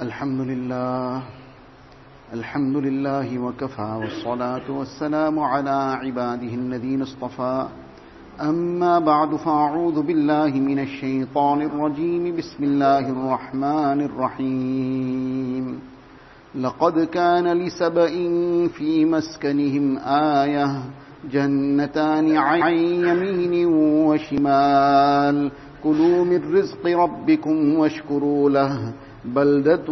الحمد لله الحمد لله وكفى والصلاة والسلام على عباده الذين اصطفى. أما بعد فأعوذ بالله من الشيطان الرجيم. بسم الله الرحمن الرحيم. لقد كان لسبإ في مسكنهم آية جنتان عن يمين وشمال. كلوا من رزق ربكم واشكروا له. بلدة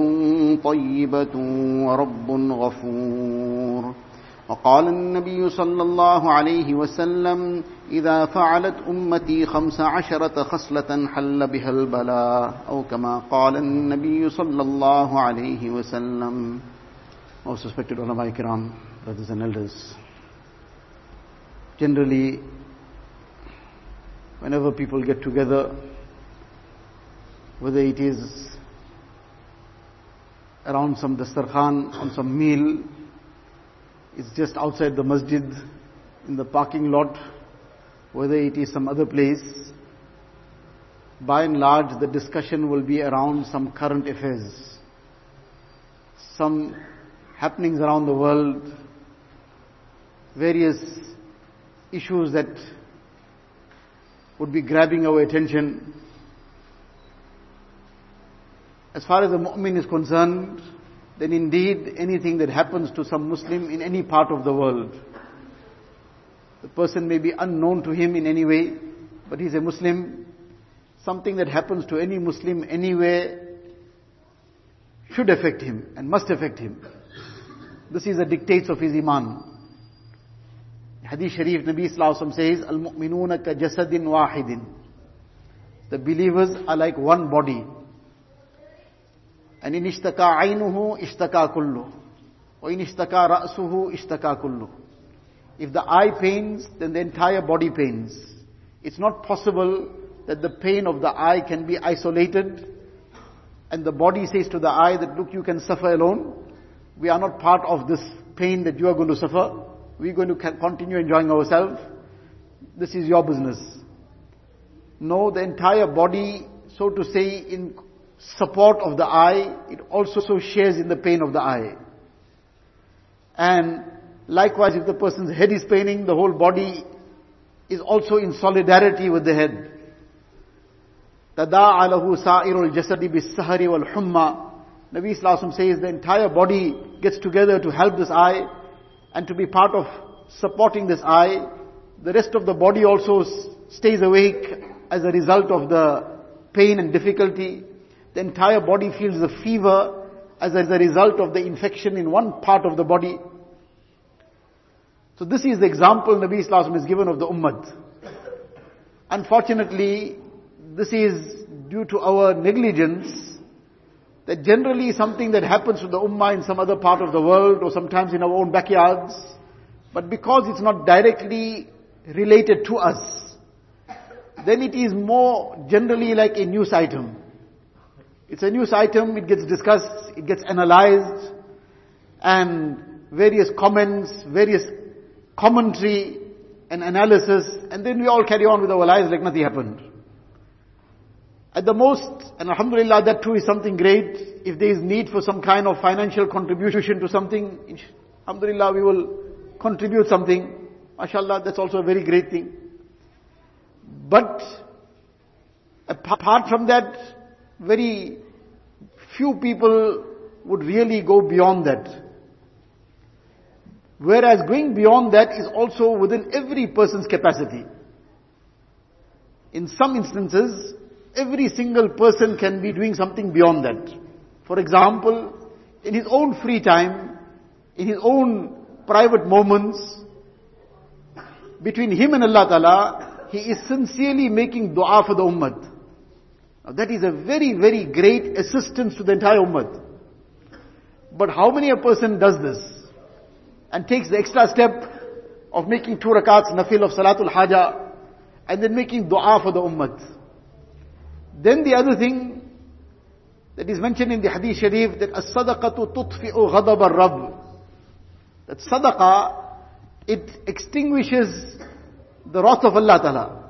طيبة ورب غفور. وقال النبي صلى الله عليه وسلم إذا فعلت أمتي خمس عشرة خصلة حل بها البلاء. أو كما قال النبي صلى الله عليه وسلم. Most respected ulama kiram, brothers and elders. Generally, whenever people get together, whether it is around some dastarkhan, on some meal, it's just outside the masjid, in the parking lot, whether it is some other place, by and large the discussion will be around some current affairs, some happenings around the world, various issues that would be grabbing our attention. As far as the mu'min is concerned, then indeed anything that happens to some Muslim in any part of the world, the person may be unknown to him in any way, but he's a Muslim. Something that happens to any Muslim anywhere should affect him and must affect him. This is the dictates of his iman. Hadith Sharif Nabi Sallallahu says, Al-mu'minuna ka jasadin wahidin. The believers are like one body. And in ishtaka aynuhu ishtaka kullu. Or in ishtaka ra'suhu ishtaka kullu. If the eye pains, then the entire body pains. It's not possible that the pain of the eye can be isolated and the body says to the eye that look you can suffer alone. We are not part of this pain that you are going to suffer. We're going to continue enjoying ourselves. This is your business. No, the entire body, so to say, in support of the eye, it also shares in the pain of the eye. And likewise, if the person's head is paining, the whole body is also in solidarity with the head. تَدَاعَ لَهُ سَائِرُ الْجَسَدِ بِالسَّهَرِ وَالْحُمَّةِ Nabi Sallallahu says the entire body gets together to help this eye and to be part of supporting this eye. The rest of the body also stays awake as a result of the pain and difficulty. The entire body feels the fever as a result of the infection in one part of the body. So this is the example Nabi Sallallahu is given of the ummah. Unfortunately, this is due to our negligence that generally something that happens to the ummah in some other part of the world or sometimes in our own backyards, but because it's not directly related to us, then it is more generally like a news item. It's a news item, it gets discussed, it gets analyzed, and various comments, various commentary and analysis, and then we all carry on with our lives like nothing happened. At the most, and alhamdulillah that too is something great, if there is need for some kind of financial contribution to something, alhamdulillah we will contribute something. MashaAllah, that's also a very great thing. But, apart from that, very few people would really go beyond that. Whereas going beyond that is also within every person's capacity. In some instances, every single person can be doing something beyond that. For example, in his own free time, in his own private moments, between him and Allah Ta'ala, he is sincerely making dua for the ummah. Now that is a very, very great assistance to the entire ummah. But how many a person does this? And takes the extra step of making two rakats nafil of salatul haja, and then making dua for the ummah. Then the other thing that is mentioned in the hadith sharif that as-sadaqatu tutfi'u ghadab ar-rabb. That sadaqah, it extinguishes the wrath of Allah Ta'ala.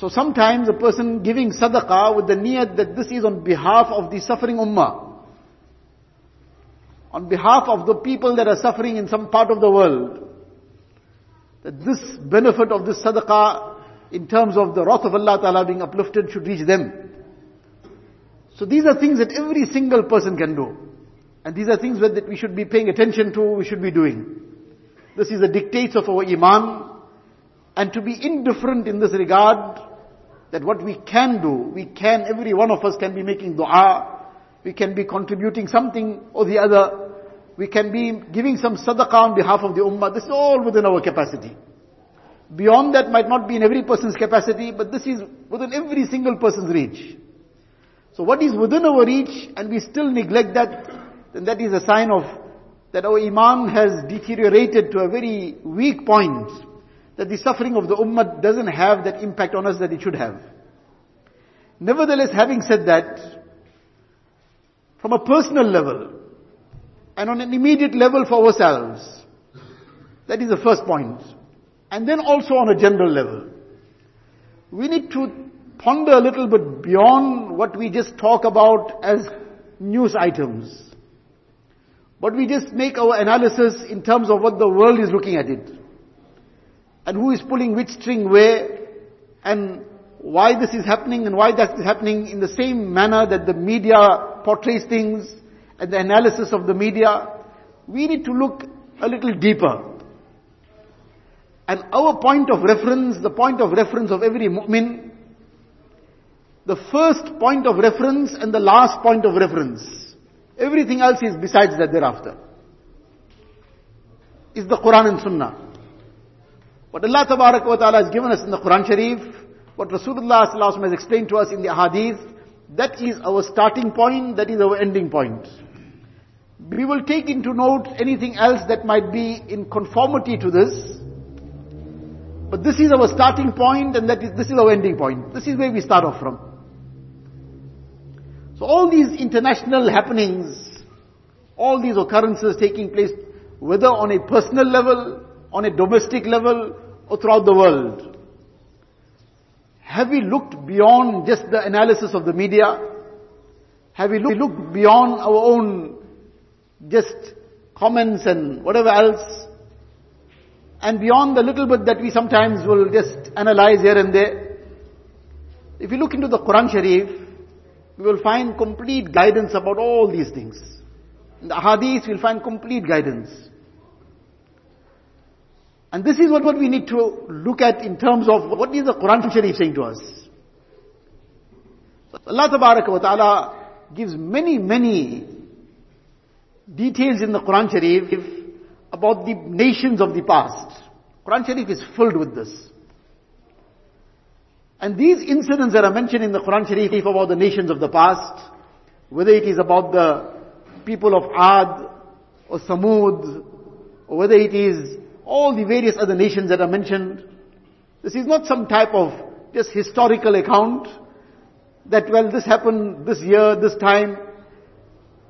So sometimes a person giving sadaqah with the niyat that this is on behalf of the suffering ummah. On behalf of the people that are suffering in some part of the world. That this benefit of this sadaqah in terms of the wrath of Allah Ta'ala being uplifted should reach them. So these are things that every single person can do. And these are things that we should be paying attention to, we should be doing. This is the dictates of our iman. And to be indifferent in this regard, that what we can do, we can, every one of us can be making dua, we can be contributing something or the other, we can be giving some sadaqah on behalf of the ummah, this is all within our capacity. Beyond that might not be in every person's capacity, but this is within every single person's reach. So what is within our reach and we still neglect that, then that is a sign of that our iman has deteriorated to a very weak point that the suffering of the ummah doesn't have that impact on us that it should have. Nevertheless, having said that, from a personal level, and on an immediate level for ourselves, that is the first point. And then also on a general level, we need to ponder a little bit beyond what we just talk about as news items. But we just make our analysis in terms of what the world is looking at it and who is pulling which string where, and why this is happening and why that is happening in the same manner that the media portrays things and the analysis of the media, we need to look a little deeper. And our point of reference, the point of reference of every mu'min, the first point of reference and the last point of reference, everything else is besides that thereafter, is the Quran and Sunnah. What Allah wa ta'ala has given us in the Quran Sharif, what Rasulullah Sallallahu has explained to us in the Hadith, that is our starting point, that is our ending point. We will take into note anything else that might be in conformity to this. But this is our starting point and that is, this is our ending point. This is where we start off from. So all these international happenings, all these occurrences taking place, whether on a personal level, on a domestic level or throughout the world? Have we looked beyond just the analysis of the media? Have we looked beyond our own just comments and whatever else? And beyond the little bit that we sometimes will just analyze here and there? If you look into the Quran Sharif, we will find complete guidance about all these things. In the Hadith, we'll find complete guidance. And this is what, what we need to look at in terms of what is the Quran Sharif saying to us. Allah wa ta'ala gives many, many details in the Quran Sharif about the nations of the past. Quran Sharif is filled with this. And these incidents that are mentioned in the Quran Sharif about the nations of the past, whether it is about the people of Ad or Samud, or whether it is all the various other nations that are mentioned. This is not some type of just historical account that, well, this happened this year, this time.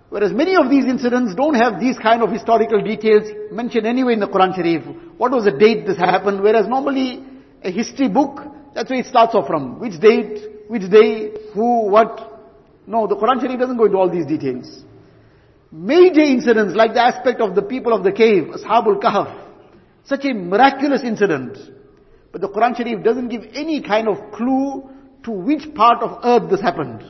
Whereas many of these incidents don't have these kind of historical details mentioned anyway in the Quran Sharif. What was the date this happened? Whereas normally a history book, that's where it starts off from. Which date, which day, who, what. No, the Quran Sharif doesn't go into all these details. Major incidents like the aspect of the people of the cave, Ashabul Kahf, such a miraculous incident. But the Quran Sharif doesn't give any kind of clue to which part of earth this happened.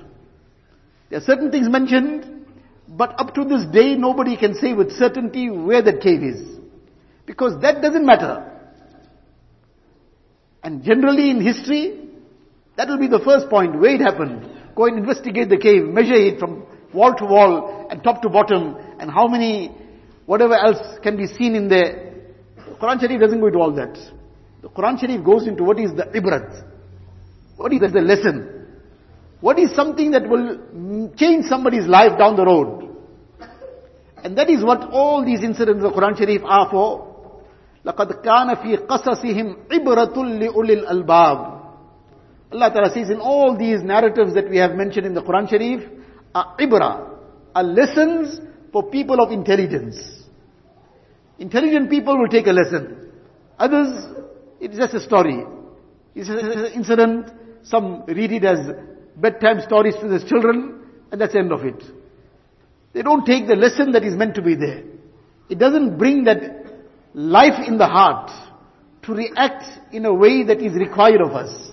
There are certain things mentioned, but up to this day nobody can say with certainty where that cave is. Because that doesn't matter. And generally in history, that will be the first point, where it happened. Go and investigate the cave, measure it from wall to wall and top to bottom, and how many, whatever else can be seen in there. Quran Sharif doesn't go into all that. The Quran Sharif goes into what is the ibrat. What is the lesson? What is something that will change somebody's life down the road? And that is what all these incidents of the Quran Sharif are for. لَقَدْ كَانَ فِي قَصَصِهِمْ عِبْرَةٌ لِأُولِي الْأَلْبَابِ Allah Ta'ala says in all these narratives that we have mentioned in the Quran Sharif are ibra, are lessons for people of intelligence. Intelligent people will take a lesson. Others, it's just a story. It's an incident some read it as bedtime stories to their children, and that's the end of it. They don't take the lesson that is meant to be there. It doesn't bring that life in the heart to react in a way that is required of us.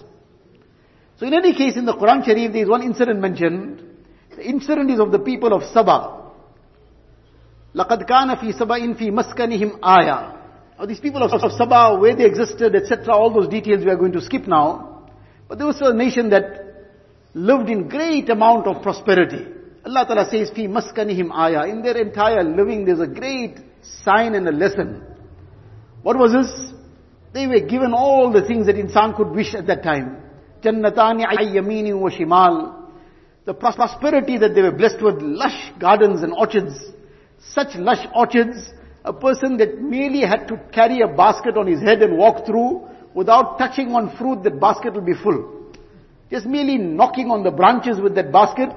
So in any case, in the Quran Sharif, there is one incident mentioned. The incident is of the people of Sabah. لَقَدْ كَانَ فِي سَبَإٍ فِي مَسْكَنِهِمْ آيَةً Now these people of, of Sabah, where they existed, etc., all those details we are going to skip now. But there was a nation that lived in great amount of prosperity. Allah Ta'ala says, فِي مَسْكَنِهِمْ آيَةً In their entire living, there's a great sign and a lesson. What was this? They were given all the things that insan could wish at that time. جَنَّتَانِ عَيَّمِينٍ وَشِمَالٍ The prosperity that they were blessed with, lush gardens and orchards. Such lush orchards, a person that merely had to carry a basket on his head and walk through without touching on fruit, that basket will be full. Just merely knocking on the branches with that basket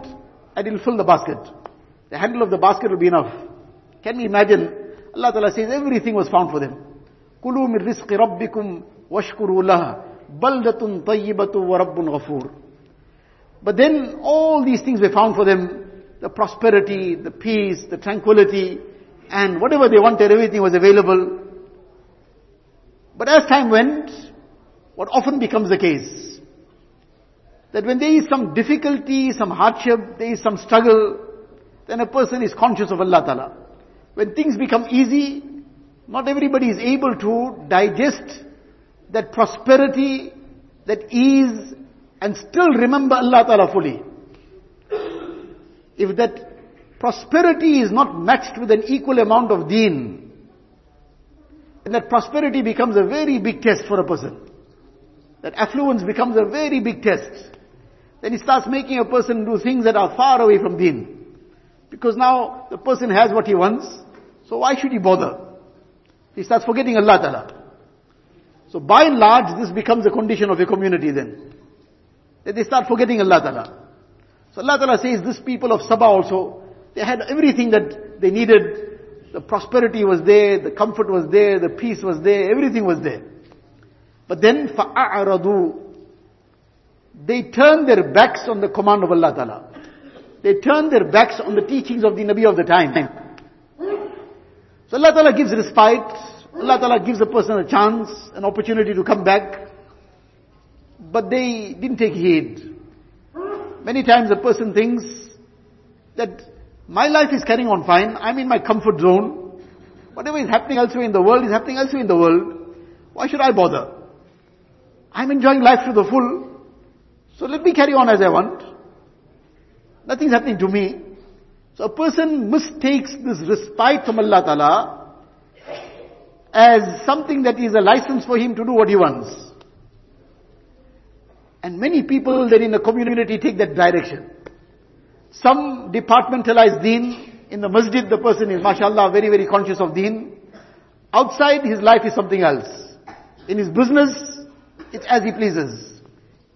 and it'll fill the basket. The handle of the basket will be enough. Can we imagine? Allah Ta'ala says everything was found for them. كُلُوا مِن رِزْقِ رَبِّكُمْ وَاشْكُرُوا لَهَا بَلْدَةٌ طَيِّبَةٌ وَرَبٌّ غَفُورٌ But then all these things were found for them. the prosperity, the peace, the tranquility, and whatever they wanted, everything was available. But as time went, what often becomes the case, that when there is some difficulty, some hardship, there is some struggle, then a person is conscious of Allah Ta'ala. When things become easy, not everybody is able to digest that prosperity, that ease, and still remember Allah Ta'ala fully. If that prosperity is not matched with an equal amount of deen, then that prosperity becomes a very big test for a person. That affluence becomes a very big test. Then it starts making a person do things that are far away from deen. Because now the person has what he wants, so why should he bother? He starts forgetting Allah Ta'ala. So by and large, this becomes a condition of a community then. That they start forgetting Allah Ta'ala. So Allah Ta'ala says, this people of Sabah also, they had everything that they needed. The prosperity was there, the comfort was there, the peace was there, everything was there. But then, فَأَعْرَضُوا They turned their backs on the command of Allah Ta'ala. They turned their backs on the teachings of the Nabi of the time. So Allah Ta'ala gives respite. Allah Ta'ala gives a person a chance, an opportunity to come back. But they didn't take heed. Many times a person thinks that my life is carrying on fine, I'm in my comfort zone. Whatever is happening elsewhere in the world is happening elsewhere in the world. Why should I bother? I'm enjoying life to the full. So let me carry on as I want. Nothing's happening to me. So a person mistakes this respite from Allah Ta'ala as something that is a license for him to do what he wants. And many people then in the community take that direction. Some departmentalize deen. In the masjid, the person is, mashallah, very, very conscious of deen. Outside, his life is something else. In his business, it's as he pleases.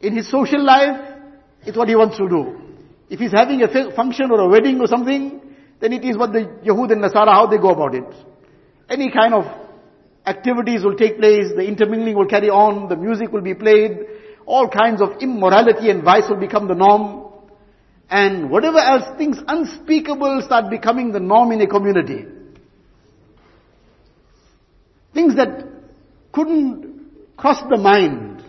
In his social life, it's what he wants to do. If he's having a function or a wedding or something, then it is what the Yahud and Nasara, how they go about it. Any kind of activities will take place, the intermingling will carry on, the music will be played, all kinds of immorality and vice will become the norm. And whatever else, things unspeakable start becoming the norm in a community. Things that couldn't cross the mind.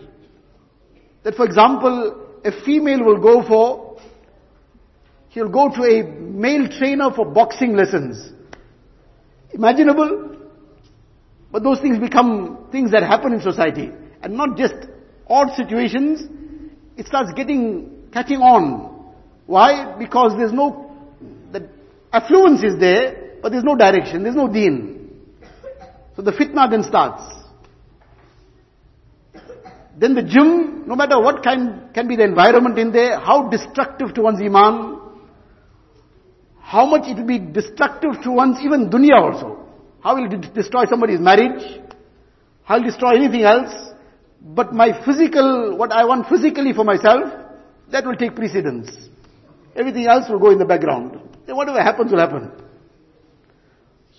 That for example, a female will go for, she'll go to a male trainer for boxing lessons. Imaginable? But those things become things that happen in society. And not just odd situations, it starts getting, catching on. Why? Because there's no, the affluence is there, but there's no direction, there's no deen. So the fitna then starts. Then the gym, no matter what kind can be the environment in there, how destructive to one's iman, how much it will be destructive to one's even dunya also. How will it destroy somebody's marriage? How will destroy anything else? But my physical, what I want physically for myself, that will take precedence. Everything else will go in the background. Then whatever happens will happen.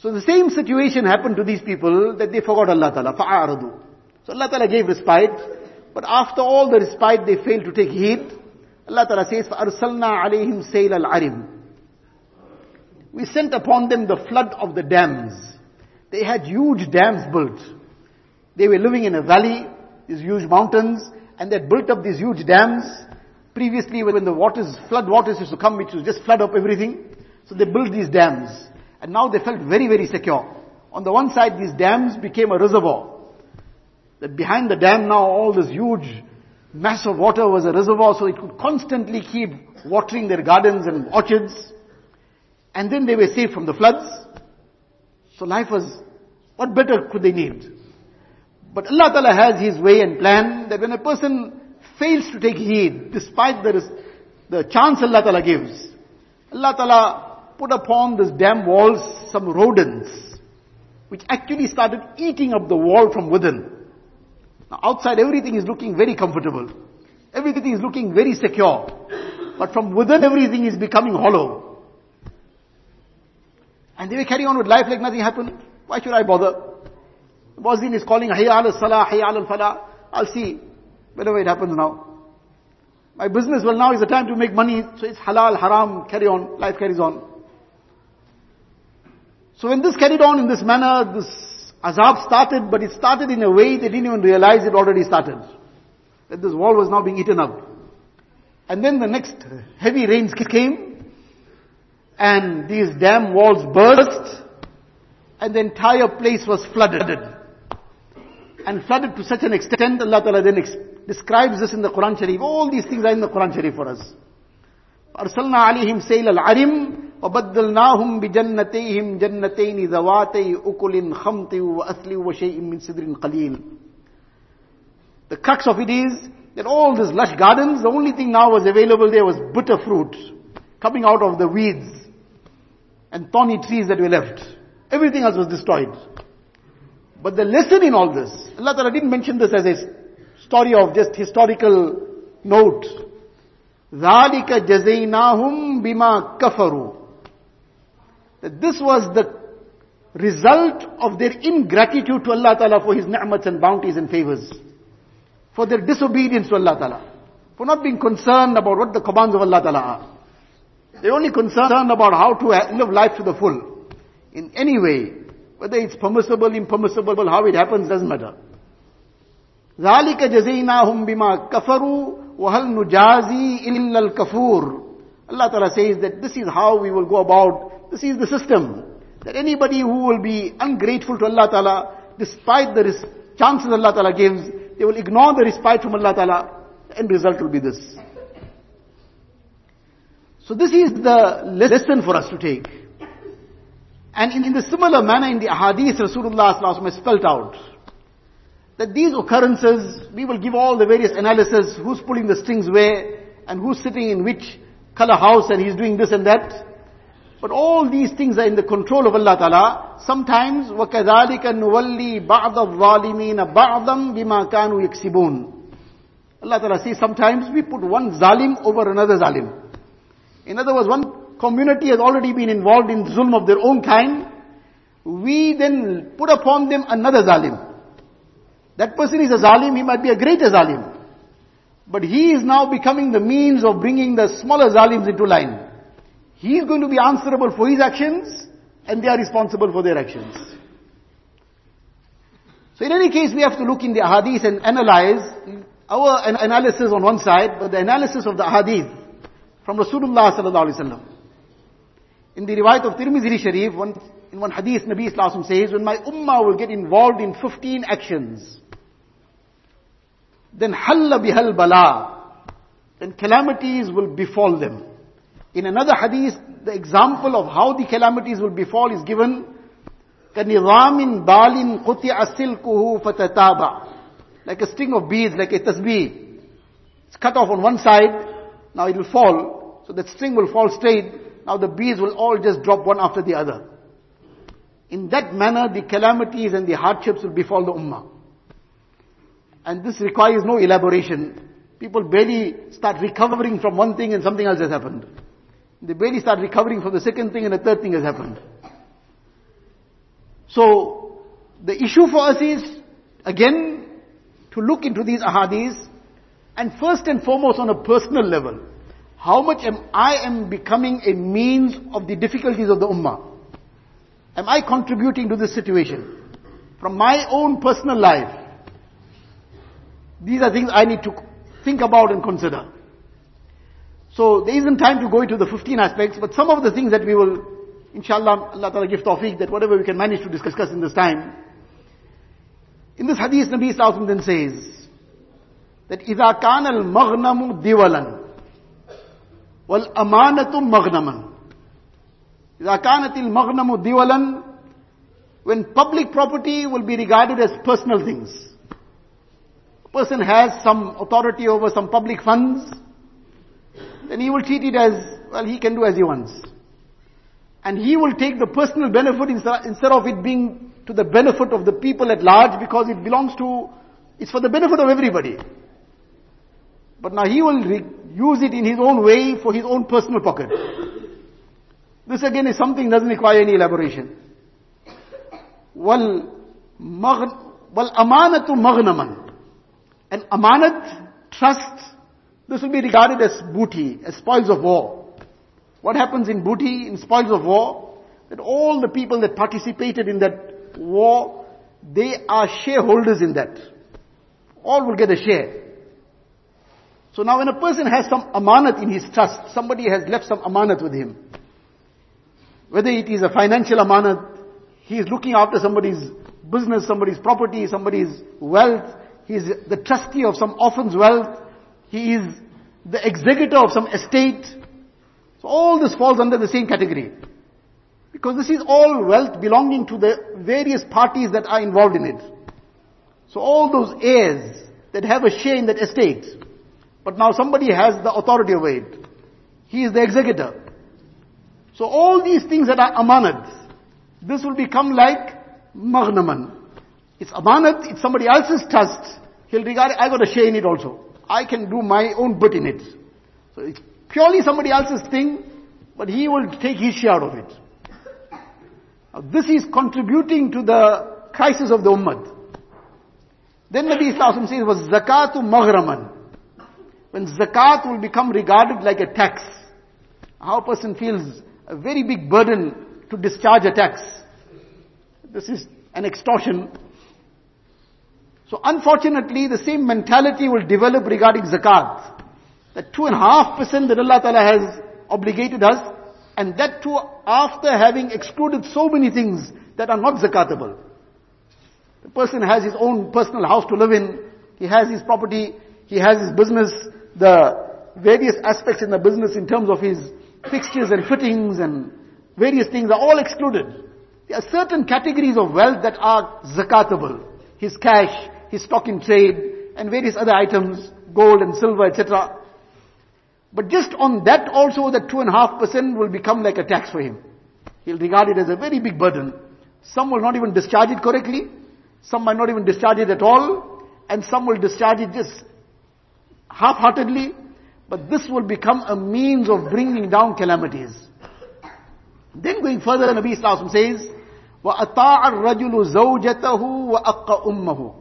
So the same situation happened to these people that they forgot Allah Ta'ala. فَأَعْرَضُوا So Allah Ta'ala gave respite. But after all the respite, they failed to take heed. Allah Ta'ala says, فَأَرْسَلْنَا عَلَيْهِمْ سَيْلَ الْعَرِمِ We sent upon them the flood of the dams. They had huge dams built. They were living in a valley, these huge mountains, and they built up these huge dams. Previously, when the waters, flood waters used to come, which would just flood up everything. So they built these dams. And now they felt very, very secure. On the one side, these dams became a reservoir. That behind the dam now, all this huge mass of water was a reservoir, so it could constantly keep watering their gardens and orchards. And then they were safe from the floods. So life was, what better could they need? But Allah Ta'ala has His way and plan that when a person fails to take heed, despite the, the chance Allah Ta'ala gives, Allah Ta'ala put upon this dam walls some rodents, which actually started eating up the wall from within. Now outside everything is looking very comfortable. Everything is looking very secure. But from within everything is becoming hollow. And they were carrying on with life like nothing happened. Why should I bother? Muazzin is calling, Hayya al salah, Hayya al falah. I'll see whenever it happens now. My business, well now is the time to make money, so it's halal, haram, carry on, life carries on. So when this carried on in this manner, this azab started, but it started in a way they didn't even realize it already started. That this wall was now being eaten up. And then the next heavy rains came, and these dam walls burst, and the entire place was flooded And flooded to such an extent, Allah Ta'ala then describes this in the Quran Sharif. All these things are in the Quran Sharif for us. أرسلنا عليهم سيل العرم وبدلناهم بجنتيهم جنتين ذواتي أكل خمط وأثل وشيء من سدر قليل. The crux of it is that all these lush gardens, the only thing now was available there was bitter fruit coming out of the weeds and thorny trees that were left. Everything else was destroyed. But the lesson in all this, Allah Ta'ala didn't mention this as a story of just historical note. ذَلِكَ جَزَيْنَاهُمْ بِمَا كَفَرُوا That this was the result of their ingratitude to Allah Ta'ala for His ni'mats and bounties and favors. For their disobedience to Allah Ta'ala. For not being concerned about what the commands of Allah Ta'ala are. They're only concerned about how to live life to the full. In any way. Whether it's permissible, impermissible, how it happens doesn't matter. ذَلِكَ جَزَيْنَاهُمْ بِمَا كَفَرُوا وَهَلْ نُجَازِي إِلَّا الْكَفُورِ Allah Ta'ala says that this is how we will go about, this is the system. That anybody who will be ungrateful to Allah Ta'ala, despite the ris- chances Allah Ta'ala gives, they will ignore the respite from Allah Ta'ala, the end result will be this. So this is the lesson for us to take. And in, in the similar manner in the ahadith Rasulullah has spelled out, that these occurrences, we will give all the various analysis, who's pulling the strings where, and who's sitting in which color house and he's doing this and that. But all these things are in the control of Allah Ta'ala. Sometimes, وَكَذَلِكَ نُوَلِّي بَعْضَ الظَّالِمِينَ بَعْضًا بِمَا كَانُوا يَكْسِبُونَ Allah Ta'ala says sometimes we put one zalim over another zalim. In other words, one community has already been involved in zulm of their own kind. We then put upon them another zalim. That person is a zalim, he might be a greater zalim. But he is now becoming the means of bringing the smaller zalims into line. He is going to be answerable for his actions, and they are responsible for their actions. So in any case, we have to look in the ahadith and analyze our analysis on one side, but the analysis of the ahadith from Rasulullah sallallahu alaihi wasallam. In the riwayat of Tirmidhi Sharif, one, in one hadith, Nabi Islam says, when my ummah will get involved in 15 actions, then halla bihal bala, then calamities will befall them. In another hadith, the example of how the calamities will befall is given, كَنِظَامٍ بَالٍ قُطِعَ سِلْكُهُ فَتَتَابَعَ Like a string of beads, like a tasbih. It's cut off on one side, now it will fall, so that string will fall straight, now the bees will all just drop one after the other. In that manner, the calamities and the hardships will befall the ummah. And this requires no elaboration. People barely start recovering from one thing and something else has happened. They barely start recovering from the second thing and the third thing has happened. So, the issue for us is, again, to look into these ahadiths And first and foremost on a personal level, how much am I am becoming a means of the difficulties of the ummah? Am I contributing to this situation? From my own personal life. These are things I need to think about and consider. So there isn't time to go into the 15 aspects, but some of the things that we will, inshallah, Allah Ta'ala give tawfiq, that whatever we can manage to discuss in this time. In this hadith, Nabi Sallallahu then says, that إِذَا كَانَ الْمَغْنَمُ دِوَلًا وَالْأَمَانَةُ مَغْنَمًا إِذَا كَانَتِ الْمَغْنَمُ دِوَلًا When public property will be regarded as personal things. A person has some authority over some public funds, then he will treat it as, well, he can do as he wants. And he will take the personal benefit instead of it being to the benefit of the people at large because it belongs to, it's for the benefit of everybody. But now he will use it in his own way for his own personal pocket. This again is something doesn't require any elaboration. Wal, wal amanatu maghnaman. And amanat, trust, this will be regarded as booty, as spoils of war. What happens in booty, in spoils of war? That all the people that participated in that war, they are shareholders in that. All will get a share. So now when a person has some amanat in his trust, somebody has left some amanat with him. Whether it is a financial amanat, he is looking after somebody's business, somebody's property, somebody's wealth, he is the trustee of some orphan's wealth, he is the executor of some estate. So all this falls under the same category. Because this is all wealth belonging to the various parties that are involved in it. So all those heirs that have a share in that estate. But now somebody has the authority over it. He is the executor. So all these things that are amanat, this will become like maghnaman. It's amanat, it's somebody else's trust. He'll regard I got a share in it also. I can do my own bit in it. So it's purely somebody else's thing, but he will take his share of it. Now this is contributing to the crisis of the ummah. Then Nabi Sallallahu says was zakatu maghraman. When zakat will become regarded like a tax, how a person feels a very big burden to discharge a tax. This is an extortion so unfortunately, the same mentality will develop regarding zakat. That two and a half percent that Allah Ta'ala has obligated us, and that too after having excluded so many things that are not zakatable. The person has his own personal house to live in, he has his property, he has his business, the various aspects in the business in terms of his fixtures and fittings and various things are all excluded. There are certain categories of wealth that are zakatable. His cash, his stock in trade, and various other items, gold and silver, etc. But just on that also, the two and a half percent will become like a tax for him. He'll regard it as a very big burden. Some will not even discharge it correctly. Some might not even discharge it at all. And some will discharge it just half-heartedly. But this will become a means of bringing down calamities. Then going further, Nabi Sallallahu says, وَأَطَاعَ الرَّجُلُ زَوْجَتَهُ وَأَقَّ أُمَّهُ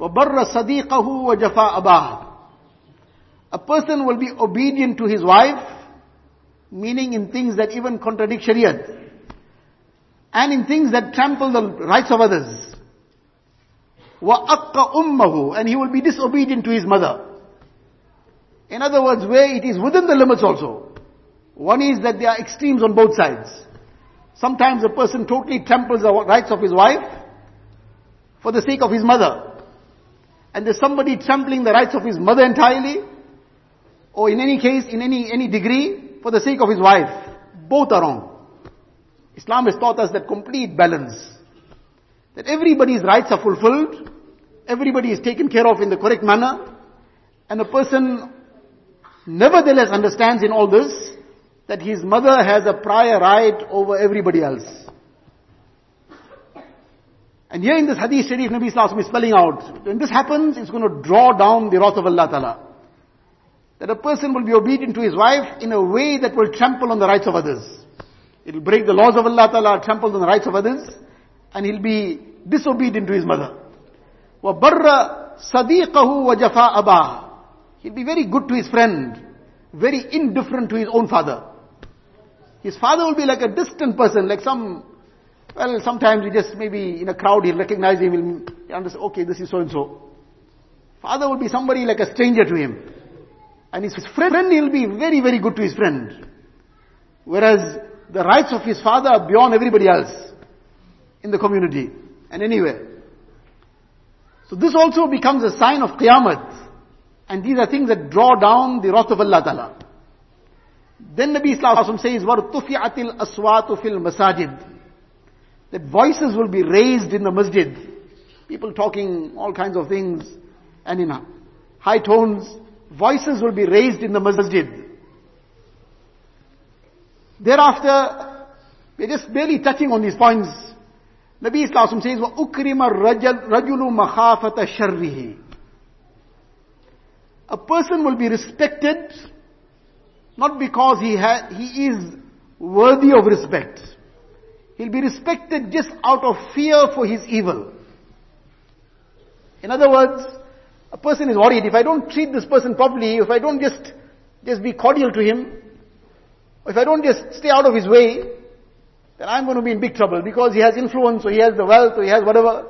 وَبَرَّ صَدِيقَهُ وَجَفَى أَبَاهُ A person will be obedient to his wife, meaning in things that even contradict Shariat, and in things that trample the rights of others. وَأَقَّ أُمَّهُ And he will be disobedient to his mother. In other words, where it is within the limits also. One is that there are extremes on both sides. Sometimes a person totally tramples the rights of his wife for the sake of his mother and there's somebody trampling the rights of his mother entirely, or in any case, in any, any degree, for the sake of his wife. Both are wrong. Islam has taught us that complete balance. That everybody's rights are fulfilled, everybody is taken care of in the correct manner, and a person nevertheless understands in all this that his mother has a prior right over everybody else. And here in this hadith Sharif, Nabi Sallallahu is spelling out, when this happens, it's going to draw down the wrath of Allah Ta'ala. That a person will be obedient to his wife in a way that will trample on the rights of others. It will break the laws of Allah Ta'ala, trample on the rights of others, and he'll be disobedient to his mother. وَبَرَّ صَدِيقَهُ وَجَفَاءَ أَبَاهُ He'll be very good to his friend, very indifferent to his own father. His father will be like a distant person, like some, well, sometimes he just maybe in a crowd he'll recognize him, he'll understand, okay, this is so and so. Father will be somebody like a stranger to him. And his friend, he'll be very, very good to his friend. Whereas the rights of his father are beyond everybody else in the community and anywhere. So this also becomes a sign of qiyamah. And these are things that draw down the wrath of Allah Ta'ala. Then Nabi Sallallahu says, وَارْتُفِعَتِ الْأَصْوَاتُ فِي الْمَسَاجِدِ That voices will be raised in the masjid. People talking all kinds of things and in high tones. Voices will be raised in the masjid. Thereafter, we're just barely touching on these points. Nabi Sallallahu says, وَأُكْرِمَ الرَّجُلُ مَخَافَةَ شَرِّهِ a person will be respected not because he, ha- he is worthy of respect. He'll be respected just out of fear for his evil. In other words, a person is worried, if I don't treat this person properly, if I don't just, just be cordial to him, if I don't just stay out of his way, then I'm going to be in big trouble because he has influence or he has the wealth or he has whatever.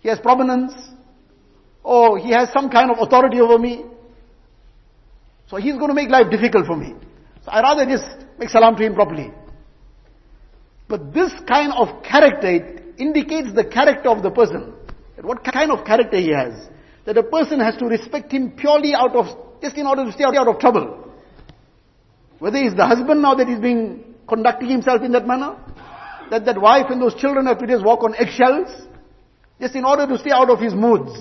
He has prominence or he has some kind of authority over me. So he's going to make life difficult for me. So I rather just make salam to him properly. But this kind of character indicates the character of the person. What kind of character he has. That a person has to respect him purely out of, just in order to stay out of trouble. Whether he's the husband now that he's being conducting himself in that manner, that that wife and those children have to just walk on eggshells, just in order to stay out of his moods.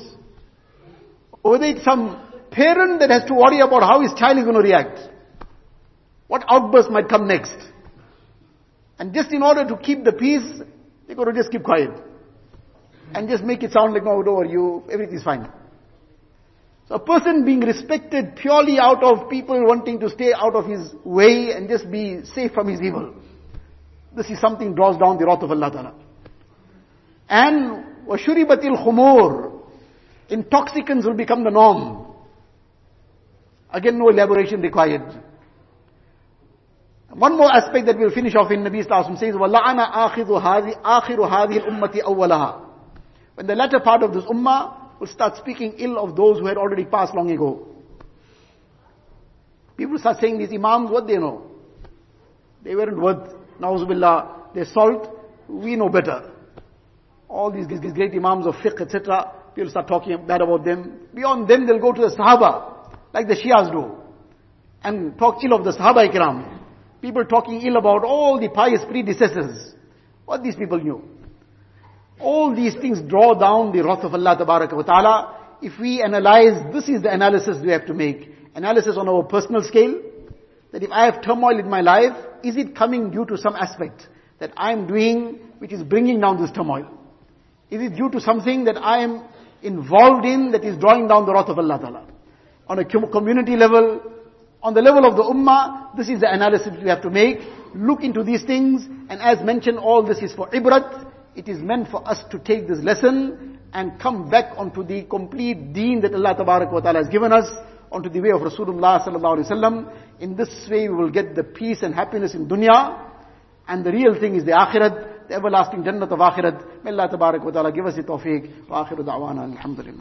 Or whether it's some parent that has to worry about how his child is going to react. What outburst might come next. And just in order to keep the peace, they got to just keep quiet. And just make it sound like, no, don't worry, you, everything's fine. So a person being respected purely out of people wanting to stay out of his way and just be safe from his evil. This is something draws down the wrath of Allah Ta'ala. And وَشُرِبَتِ الْخُمُورِ Intoxicants will become the norm. Again, no elaboration required. One more aspect that we'll finish off in Nabi Sallallahu says, وَلَعَنَ آخِرُ هَذِهِ الْأُمَّةِ أَوَّلَهَا When the latter part of this ummah will start speaking ill of those who had already passed long ago. People start saying these imams, what they know? They weren't worth, na'uzubillah, their salt, we know better. All these, these, these great imams of fiqh, etc., people start talking bad about them. Beyond them, they'll go to the Sahaba like the Shias do, and talk ill of the Sahaba Ikram. People talking ill about all the pious predecessors. What these people knew. All these things draw down the wrath of Allah ta'ala. If we analyze, this is the analysis we have to make. Analysis on our personal scale. That if I have turmoil in my life, is it coming due to some aspect that I am doing which is bringing down this turmoil? Is it due to something that I am involved in that is drawing down the wrath of Allah Ta'ala? On a community level, on the level of the ummah, this is the analysis we have to make. Look into these things, and as mentioned, all this is for ibrat. It is meant for us to take this lesson and come back onto the complete deen that Allah wa ta'ala has given us, onto the way of Rasulullah sallallahu alaihi wasallam. In this way we will get the peace and happiness in dunya, and the real thing is the akhirat, the everlasting jannat of akhirat. May Allah wa ta'ala give us the tawfiq. Wa akhiru da'wana alhamdulillah.